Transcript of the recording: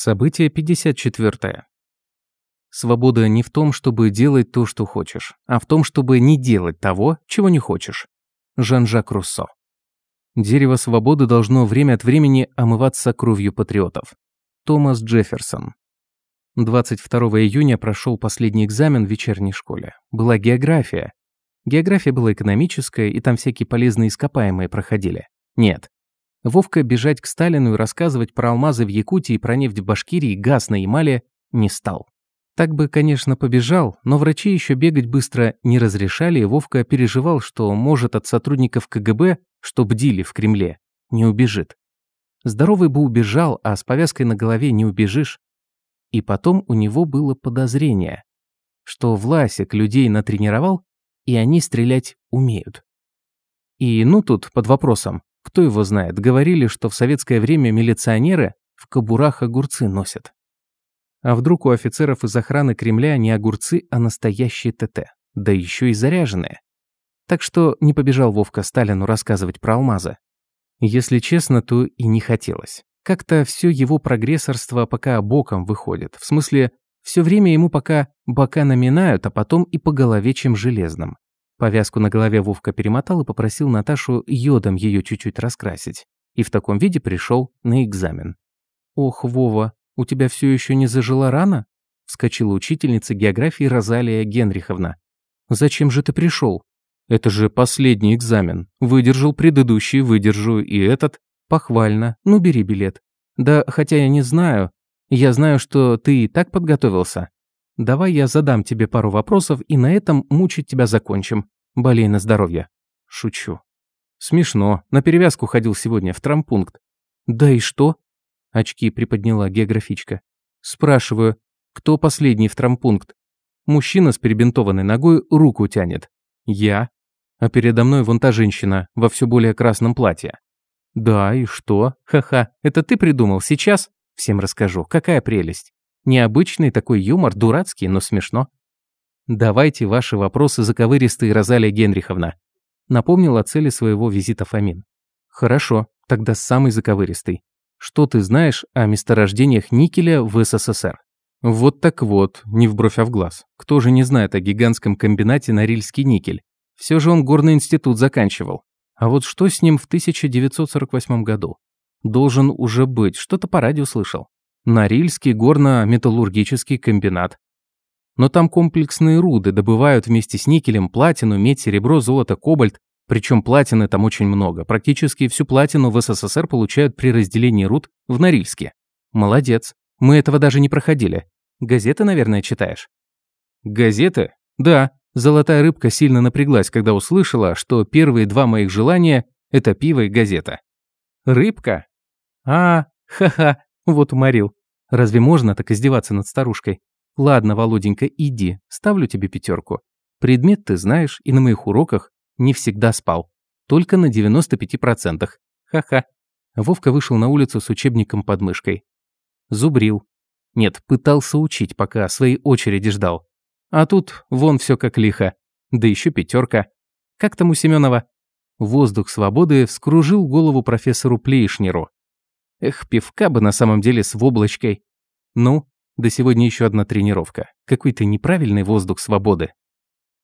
Событие 54. Свобода не в том, чтобы делать то, что хочешь, а в том, чтобы не делать того, чего не хочешь. Жан-Жак Руссо. Дерево свободы должно время от времени омываться кровью патриотов. Томас Джефферсон. 22 июня прошел последний экзамен в вечерней школе. Была география. География была экономическая, и там всякие полезные ископаемые проходили. Нет, Вовка бежать к Сталину и рассказывать про алмазы в Якутии, про нефть в Башкирии, газ на Ямале не стал. Так бы, конечно, побежал, но врачи еще бегать быстро не разрешали, и Вовка переживал, что может от сотрудников КГБ, что бдили в Кремле, не убежит. Здоровый бы убежал, а с повязкой на голове не убежишь. И потом у него было подозрение, что Власик людей натренировал, и они стрелять умеют. И ну тут под вопросом, кто его знает, говорили, что в советское время милиционеры в кобурах огурцы носят. А вдруг у офицеров из охраны Кремля не огурцы, а настоящие ТТ, да еще и заряженные. Так что не побежал Вовка Сталину рассказывать про алмазы. Если честно, то и не хотелось. Как-то все его прогрессорство пока боком выходит. В смысле, все время ему пока бока наминают, а потом и по голове чем железным. Повязку на голове Вовка перемотал и попросил Наташу йодом ее чуть-чуть раскрасить. И в таком виде пришел на экзамен. «Ох, Вова, у тебя все еще не зажила рана?» Вскочила учительница географии Розалия Генриховна. «Зачем же ты пришел?» «Это же последний экзамен. Выдержал предыдущий, выдержу и этот. Похвально. Ну, бери билет. Да, хотя я не знаю. Я знаю, что ты и так подготовился. Давай я задам тебе пару вопросов, и на этом мучить тебя закончим. Болей на здоровье. Шучу. Смешно. На перевязку ходил сегодня в травмпункт. Да и что? Очки приподняла географичка. Спрашиваю, кто последний в травмпункт? Мужчина с перебинтованной ногой руку тянет. Я. А передо мной вон та женщина во все более красном платье. Да, и что? Ха-ха, это ты придумал сейчас? Всем расскажу. Какая прелесть. Необычный такой юмор, дурацкий, но смешно. Давайте ваши вопросы заковыристые, Розалия Генриховна. Напомнил о цели своего визита Фомин. Хорошо, тогда самый заковыристый. Что ты знаешь о месторождениях никеля в СССР? Вот так вот, не в бровь, а в глаз. Кто же не знает о гигантском комбинате Норильский никель? Все же он горный институт заканчивал. А вот что с ним в 1948 году? Должен уже быть, что-то по радио слышал. Норильский горно-металлургический комбинат. Но там комплексные руды добывают вместе с никелем платину, медь, серебро, золото, кобальт, причем платины там очень много. Практически всю платину в СССР получают при разделении руд в Норильске. Молодец. Мы этого даже не проходили. Газеты, наверное, читаешь? Газеты? Да. Золотая рыбка сильно напряглась, когда услышала, что первые два моих желания – это пиво и газета. Рыбка? А, ха-ха, вот уморил. Разве можно так издеваться над старушкой? Ладно, Володенька, иди, ставлю тебе пятерку. Предмет ты знаешь, и на моих уроках не всегда спал. Только на 95%. Ха-ха. Вовка вышел на улицу с учебником под мышкой. Зубрил. Нет, пытался учить, пока своей очереди ждал. А тут вон все как лихо. Да еще пятерка. Как там у Семенова? Воздух свободы вскружил голову профессору Плейшнеру. Эх, пивка бы на самом деле с воблочкой. Ну, до сегодня еще одна тренировка. Какой-то неправильный воздух свободы.